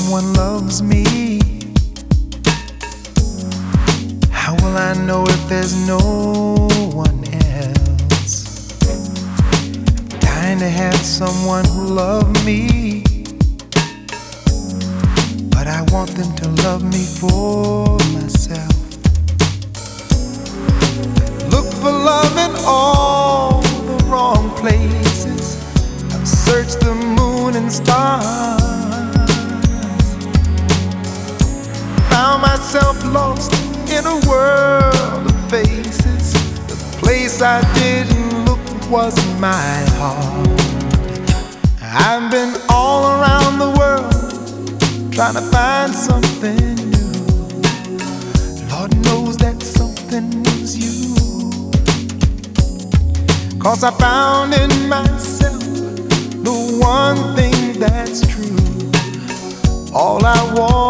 someone loves me? How will I know if there's no one else? I'm dying to have someone who loves me, but I want them to love me for myself. Look for love in all the wrong places. I've searched the moon and stars Found myself lost in a world of faces. The place I didn't look was my heart. I've been all around the world trying to find something new. Lord knows that something was you. Cause I found in myself the one thing that's true. All I want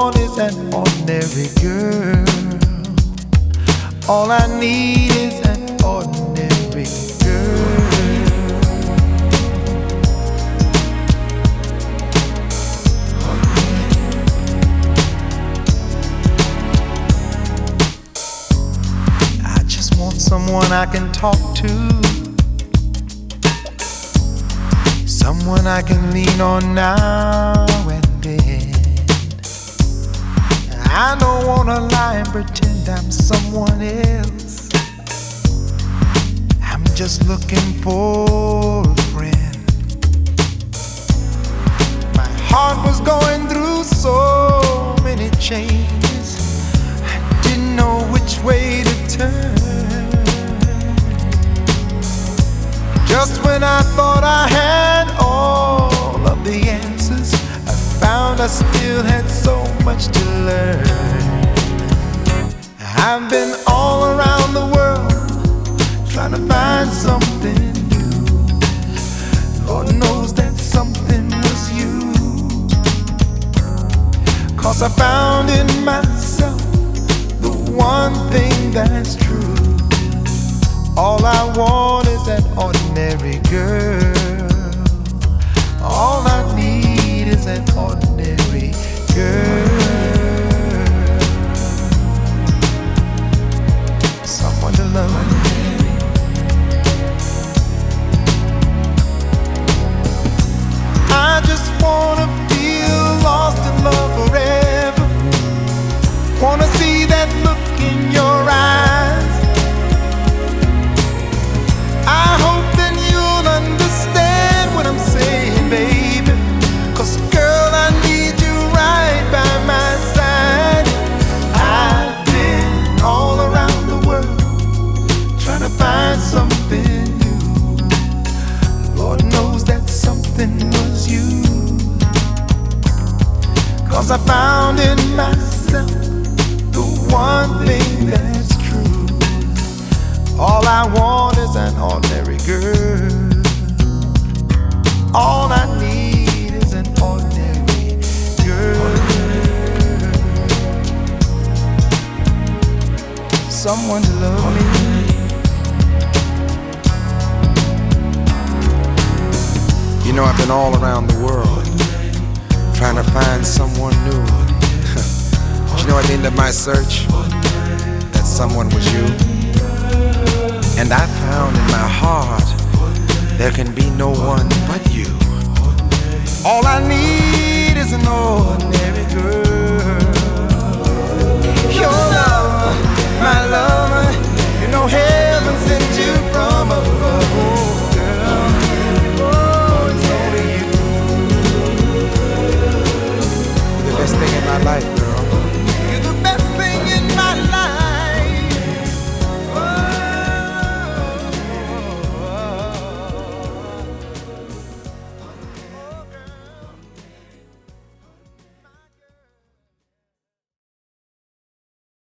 ordinary girl. All I need is an ordinary girl. I just want someone I can talk to. Someone I can lean on now I don't wanna lie and pretend I'm someone else. I'm just looking for a friend. My heart was going through so many changes. I didn't know which way to turn. Just when I thought I had I still had so much to learn. I've been all around the world trying to find something new. Lord knows that something was you. Cause I found in myself the one thing that's true. All I want is an ordinary girl. I found in myself the one thing that's true. All I want is an ordinary girl. All I need is an ordinary girl. Someone to love me. You know, I've been all around the world trying to find someone new. you know, at the end of my search, that someone was you. And I found in my heart there can be no one but you. All I need life, girl.